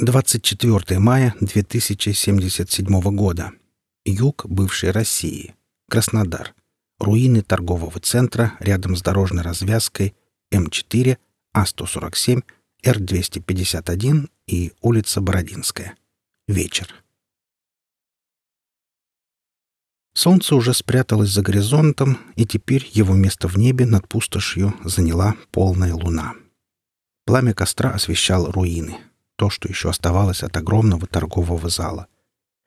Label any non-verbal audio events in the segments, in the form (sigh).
24 мая 2077 года. Юг бывшей России. Краснодар. Руины торгового центра рядом с дорожной развязкой М4, А147, Р251 и улица Бородинская. Вечер. Солнце уже спряталось за горизонтом, и теперь его место в небе над пустошью заняла полная луна. Пламя костра освещало руины — то, что еще оставалось от огромного торгового зала.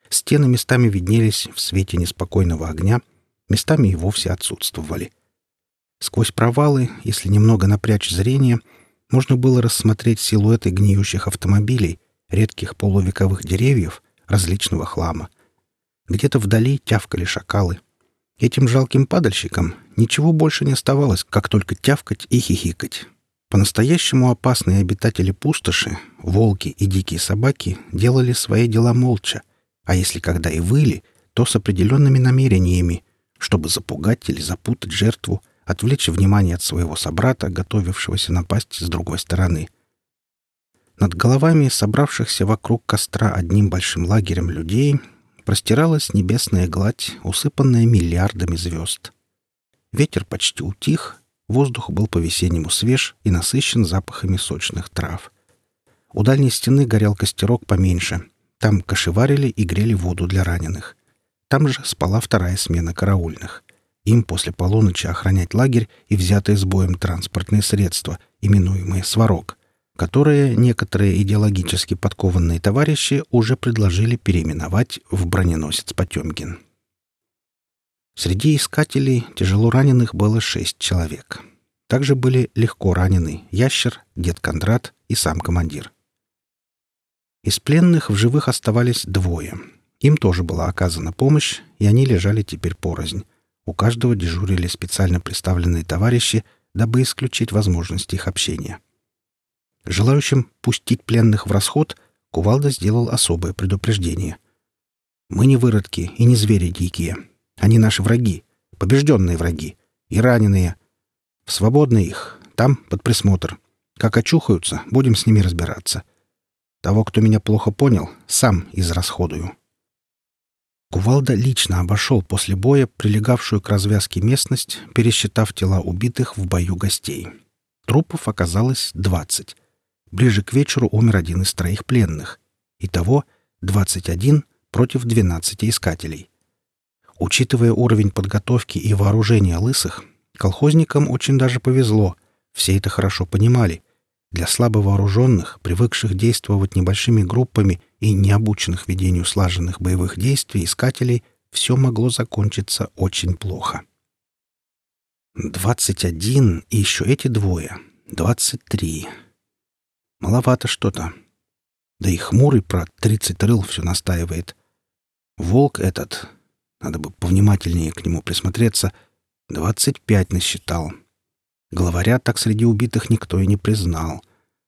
Стены местами виднелись в свете неспокойного огня, местами и вовсе отсутствовали. Сквозь провалы, если немного напрячь зрение, можно было рассмотреть силуэты гниющих автомобилей, редких полувековых деревьев, различного хлама. Где-то вдали тявкали шакалы. Этим жалким падальщикам ничего больше не оставалось, как только тявкать и хихикать. По-настоящему опасные обитатели пустоши, волки и дикие собаки, делали свои дела молча, а если когда и выли, то с определенными намерениями, чтобы запугать или запутать жертву, отвлечь внимание от своего собрата, готовившегося напасть с другой стороны. Над головами собравшихся вокруг костра одним большим лагерем людей простиралась небесная гладь, усыпанная миллиардами звезд. Ветер почти утих, Воздух был по-весеннему свеж и насыщен запахами сочных трав. У дальней стены горел костерок поменьше. Там кошеварили и грели воду для раненых. Там же спала вторая смена караульных. Им после полуночи охранять лагерь и взятые с боем транспортные средства, именуемые «сварог», которые некоторые идеологически подкованные товарищи уже предложили переименовать в броненосец Потемкин. Среди искателей тяжело раненых было шесть человек. Также были легко ранены Ящер, дед Кондрат и сам командир. Из пленных в живых оставались двое. Им тоже была оказана помощь, и они лежали теперь порознь. У каждого дежурили специально представленные товарищи, дабы исключить возможность их общения. Желающим пустить пленных в расход, Кувалда сделал особое предупреждение. «Мы не выродки и не звери дикие. Они наши враги, побежденные враги и раненые. В свободные их, там, под присмотр. Как очухаются, будем с ними разбираться. Того, кто меня плохо понял, сам израсходую. Кувалда лично обошел после боя прилегавшую к развязке местность, пересчитав тела убитых в бою гостей. Трупов оказалось двадцать. Ближе к вечеру умер один из троих пленных. Итого двадцать один против двенадцати искателей. Учитывая уровень подготовки и вооружения лысых, колхозникам очень даже повезло. Все это хорошо понимали. Для слабо вооруженных, привыкших действовать небольшими группами и необученных ведению слаженных боевых действий искателей, все могло закончиться очень плохо. Двадцать один и еще эти двое. Двадцать три. Маловато что-то. Да и хмурый про тридцать рыл все настаивает. Волк этот, надо бы повнимательнее к нему присмотреться. Двадцать пять насчитал. Главаря так среди убитых никто и не признал.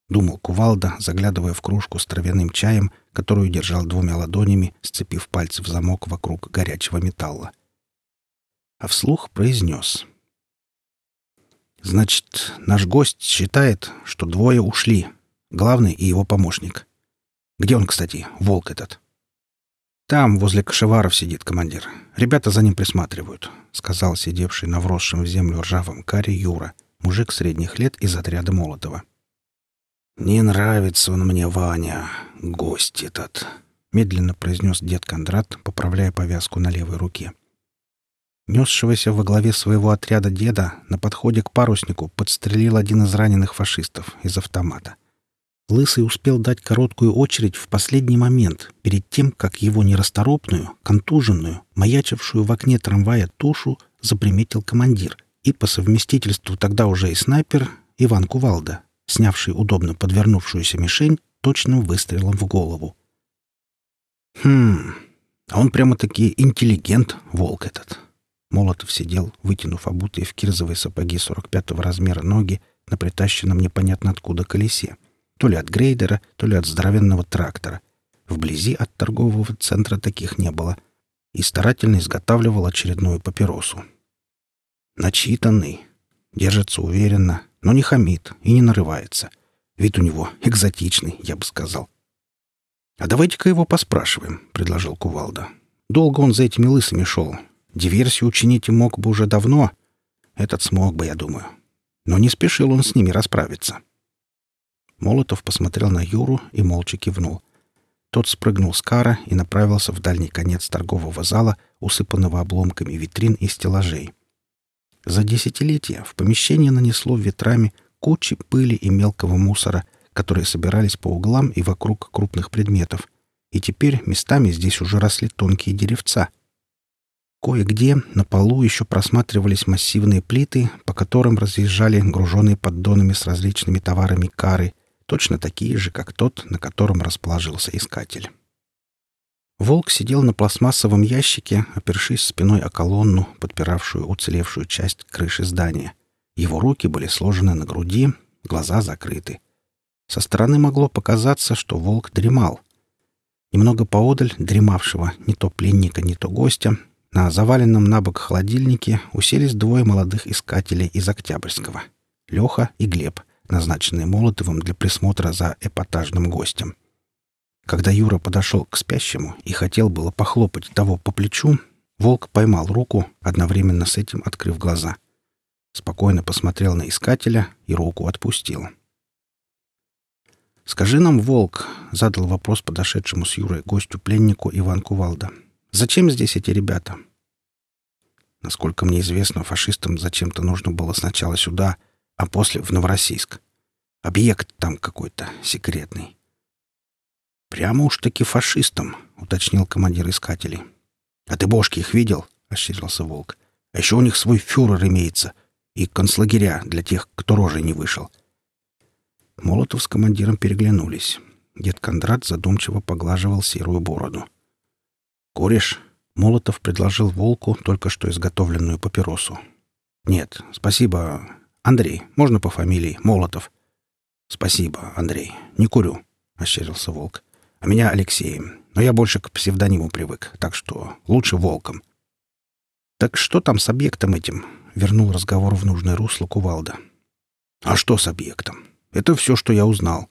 Думал Кувалда, заглядывая в кружку с травяным чаем, которую держал двумя ладонями, сцепив пальцы в замок вокруг горячего металла. А вслух произнес. «Значит, наш гость считает, что двое ушли. Главный и его помощник. Где он, кстати, волк этот?» «Там, возле кошеваров сидит командир. Ребята за ним присматривают», — сказал сидевший на вросшем в землю ржавом каре Юра, мужик средних лет из отряда Молотова. «Не нравится он мне, Ваня, гость этот», — медленно произнес дед Кондрат, поправляя повязку на левой руке. Несшегося во главе своего отряда деда на подходе к паруснику подстрелил один из раненых фашистов из автомата — Лысый успел дать короткую очередь в последний момент, перед тем, как его нерасторопную, контуженную, маячившую в окне трамвая тушу заприметил командир и по совместительству тогда уже и снайпер Иван Кувалда, снявший удобно подвернувшуюся мишень точным выстрелом в голову. «Хм, а он прямо-таки интеллигент, волк этот». Молотов сидел, вытянув обутые в кирзовые сапоги 45-го размера ноги на притащенном непонятно откуда колесе. То ли от грейдера, то ли от здоровенного трактора. Вблизи от торгового центра таких не было. И старательно изготавливал очередную папиросу. Начитанный. Держится уверенно, но не хамит и не нарывается. Вид у него (laughs) экзотичный, я бы сказал. «А давайте-ка его поспрашиваем», — предложил Кувалда. «Долго он за этими лысыми шел. Диверсию учинить мог бы уже давно. Этот смог бы, я думаю. Но не спешил он с ними расправиться». Молотов посмотрел на Юру и молча кивнул. Тот спрыгнул с кара и направился в дальний конец торгового зала, усыпанного обломками витрин и стеллажей. За десятилетия в помещение нанесло ветрами кучи пыли и мелкого мусора, которые собирались по углам и вокруг крупных предметов, и теперь местами здесь уже росли тонкие деревца. Кое-где на полу еще просматривались массивные плиты, по которым разъезжали груженные поддонами с различными товарами кары — точно такие же, как тот, на котором расположился искатель. Волк сидел на пластмассовом ящике, опершись спиной о колонну, подпиравшую уцелевшую часть крыши здания. Его руки были сложены на груди, глаза закрыты. Со стороны могло показаться, что волк дремал. Немного поодаль дремавшего не то пленника, не то гостя, на заваленном на бок холодильнике уселись двое молодых искателей из Октябрьского — Леха и Глеб — назначенный Молотовым для присмотра за эпатажным гостем. Когда Юра подошел к спящему и хотел было похлопать того по плечу, волк поймал руку, одновременно с этим открыв глаза. Спокойно посмотрел на искателя и руку отпустил. «Скажи нам, волк», — задал вопрос подошедшему с Юрой гостю-пленнику Иван Кувалда, — «зачем здесь эти ребята?» Насколько мне известно, фашистам зачем-то нужно было сначала сюда, а после в Новороссийск. Объект там какой-то секретный. «Прямо уж таки фашистам», — уточнил командир искателей. «А ты бошки их видел?» — ощерился Волк. «А еще у них свой фюрер имеется и концлагеря для тех, кто рожей не вышел». Молотов с командиром переглянулись. Дед Кондрат задумчиво поглаживал серую бороду. «Куришь?» — Молотов предложил Волку только что изготовленную папиросу. «Нет, спасибо. Андрей, можно по фамилии? Молотов. Спасибо, Андрей. Не курю, ощерился волк. А меня Алексей. Но я больше к псевдониму привык, так что лучше волком. Так что там с объектом этим? Вернул разговор в нужное русло Кувалда. А что с объектом? Это все, что я узнал.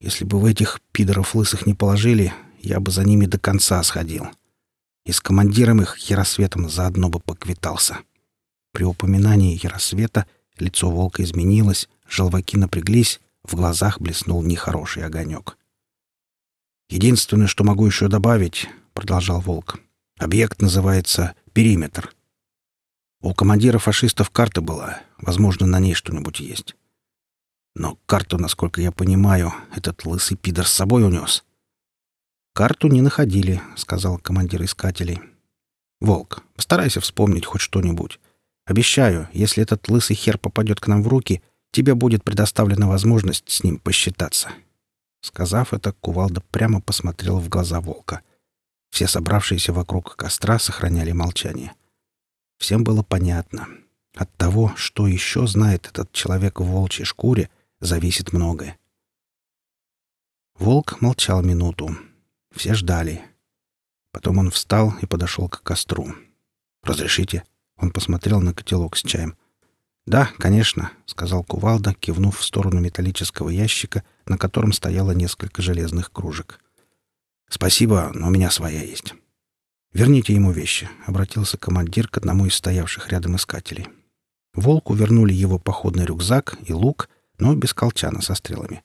Если бы вы этих пидоров лысых не положили, я бы за ними до конца сходил. И с командиром их Яросветом заодно бы поквитался. При упоминании Яросвета — Лицо волка изменилось, желваки напряглись, в глазах блеснул нехороший огонек. «Единственное, что могу еще добавить», — продолжал волк, — «объект называется «Периметр». У командира фашистов карта была, возможно, на ней что-нибудь есть. Но карту, насколько я понимаю, этот лысый пидор с собой унес. «Карту не находили», — сказал командир искателей. «Волк, постарайся вспомнить хоть что-нибудь. Обещаю, если этот лысый хер попадет к нам в руки, тебе будет предоставлена возможность с ним посчитаться». Сказав это, Кувалда прямо посмотрел в глаза волка. Все собравшиеся вокруг костра сохраняли молчание. Всем было понятно. От того, что еще знает этот человек в волчьей шкуре, зависит многое. Волк молчал минуту. Все ждали. Потом он встал и подошел к костру. «Разрешите?» Он посмотрел на котелок с чаем. «Да, конечно», — сказал Кувалда, кивнув в сторону металлического ящика, на котором стояло несколько железных кружек. «Спасибо, но у меня своя есть». «Верните ему вещи», — обратился командир к одному из стоявших рядом искателей. Волку вернули его походный рюкзак и лук, но без колчана со стрелами.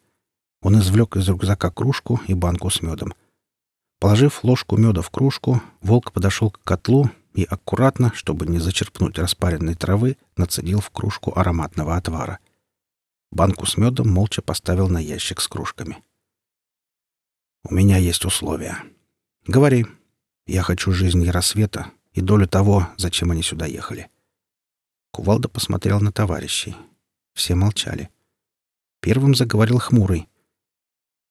Он извлек из рюкзака кружку и банку с медом. Положив ложку меда в кружку, волк подошел к котлу и аккуратно, чтобы не зачерпнуть распаренной травы, нацедил в кружку ароматного отвара. Банку с медом молча поставил на ящик с кружками. «У меня есть условия. Говори. Я хочу жизни рассвета и долю того, зачем они сюда ехали». Кувалда посмотрел на товарищей. Все молчали. Первым заговорил хмурый.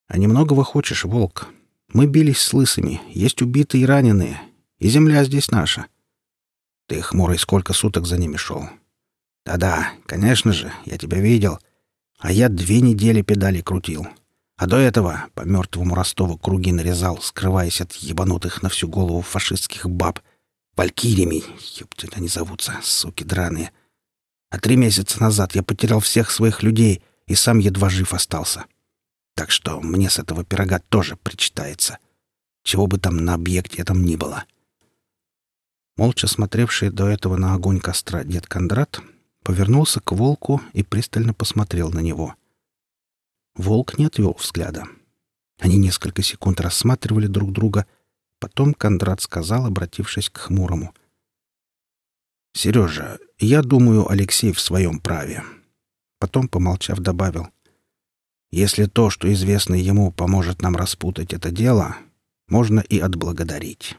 «А немногого хочешь, волк? Мы бились с лысыми, есть убитые и раненые, и земля здесь наша. Ты, хмурый, сколько суток за ними шел? Да-да, конечно же, я тебя видел. А я две недели педали крутил. А до этого по мертвому Ростову круги нарезал, скрываясь от ебанутых на всю голову фашистских баб. Валькириями, ёпты, они зовутся, суки драные. А три месяца назад я потерял всех своих людей и сам едва жив остался. Так что мне с этого пирога тоже причитается. Чего бы там на объекте этом ни было. Молча смотревший до этого на огонь костра дед Кондрат повернулся к волку и пристально посмотрел на него. Волк не отвел взгляда. Они несколько секунд рассматривали друг друга. Потом Кондрат сказал, обратившись к Хмурому. «Сережа, я думаю, Алексей в своем праве». Потом, помолчав, добавил. «Если то, что известно ему, поможет нам распутать это дело, можно и отблагодарить».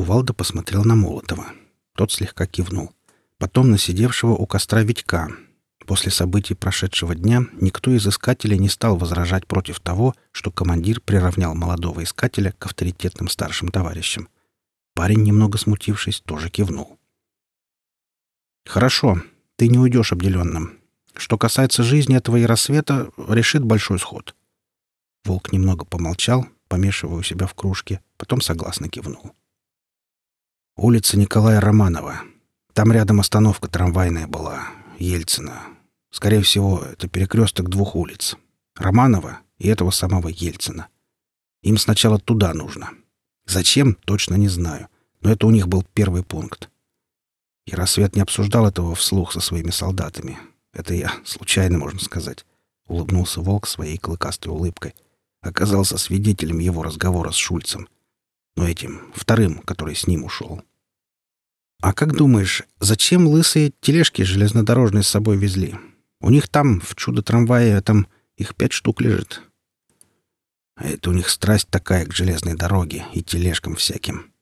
Кувалда посмотрел на Молотова. Тот слегка кивнул. Потом на сидевшего у костра Витька — После событий прошедшего дня никто из искателей не стал возражать против того, что командир приравнял молодого искателя к авторитетным старшим товарищам. Парень, немного смутившись, тоже кивнул. «Хорошо, ты не уйдешь обделенным. Что касается жизни этого рассвета, решит большой сход». Волк немного помолчал, помешивая у себя в кружке, потом согласно кивнул. «Улица Николая Романова. Там рядом остановка трамвайная была, Ельцина. Скорее всего, это перекресток двух улиц. Романова и этого самого Ельцина. Им сначала туда нужно. Зачем, точно не знаю. Но это у них был первый пункт. И рассвет не обсуждал этого вслух со своими солдатами. Это я, случайно, можно сказать. Улыбнулся волк своей клыкастой улыбкой. Оказался свидетелем его разговора с Шульцем. Но этим, вторым, который с ним ушел. «А как думаешь, зачем лысые тележки железнодорожные с собой везли? У них там, в чудо-трамвае, там их пять штук лежит. А это у них страсть такая к железной дороге и тележкам всяким.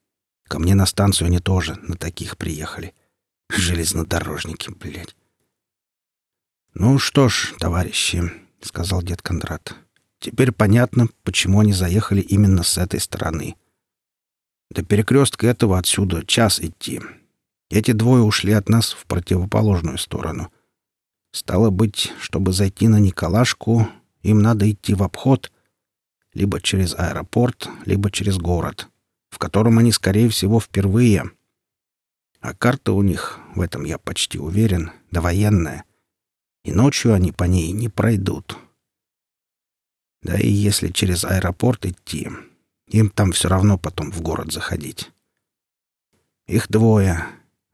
Ко мне на станцию они тоже на таких приехали. Железнодорожники, блядь. «Ну что ж, товарищи», — сказал дед Кондрат, — «теперь понятно, почему они заехали именно с этой стороны. До перекрестка этого отсюда час идти. Эти двое ушли от нас в противоположную сторону. Стало быть, чтобы зайти на Николашку, им надо идти в обход либо через аэропорт, либо через город, в котором они, скорее всего, впервые. А карта у них, в этом я почти уверен, довоенная. И ночью они по ней не пройдут. Да и если через аэропорт идти, им там все равно потом в город заходить. Их двое,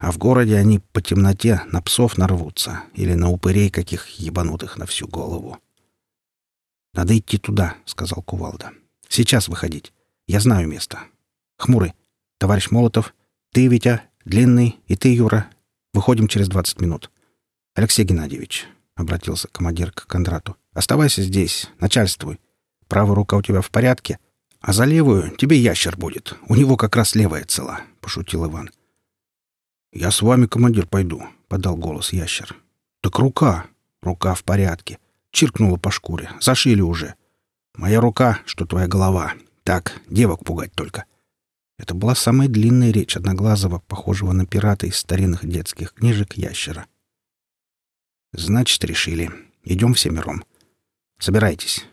а в городе они по темноте на псов нарвутся или на упырей каких ебанутых на всю голову. «Надо идти туда», — сказал Кувалда. «Сейчас выходить. Я знаю место. Хмурый, товарищ Молотов, ты, Витя, Длинный и ты, Юра. Выходим через двадцать минут. Алексей Геннадьевич», — обратился командир к Кондрату, — «оставайся здесь, начальствуй. Правая рука у тебя в порядке, а за левую тебе ящер будет. У него как раз левая цела», — пошутил Иван. — «Я с вами, командир, пойду», — подал голос ящер. «Так рука». «Рука в порядке». Чиркнула по шкуре. «Зашили уже». «Моя рука, что твоя голова. Так, девок пугать только». Это была самая длинная речь Одноглазого, похожего на пирата из старинных детских книжек ящера. «Значит, решили. Идем всемиром. Собирайтесь».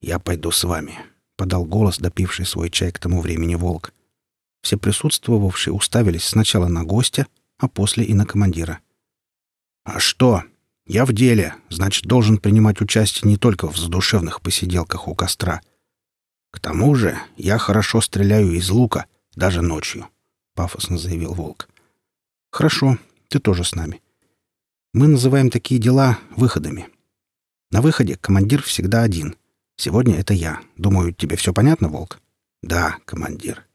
«Я пойду с вами», — подал голос, допивший свой чай к тому времени волк. Все присутствовавшие уставились сначала на гостя, а после и на командира. «А что? Я в деле, значит, должен принимать участие не только в задушевных посиделках у костра. К тому же я хорошо стреляю из лука, даже ночью», — пафосно заявил Волк. «Хорошо, ты тоже с нами. Мы называем такие дела выходами. На выходе командир всегда один. Сегодня это я. Думаю, тебе все понятно, Волк?» «Да, командир»,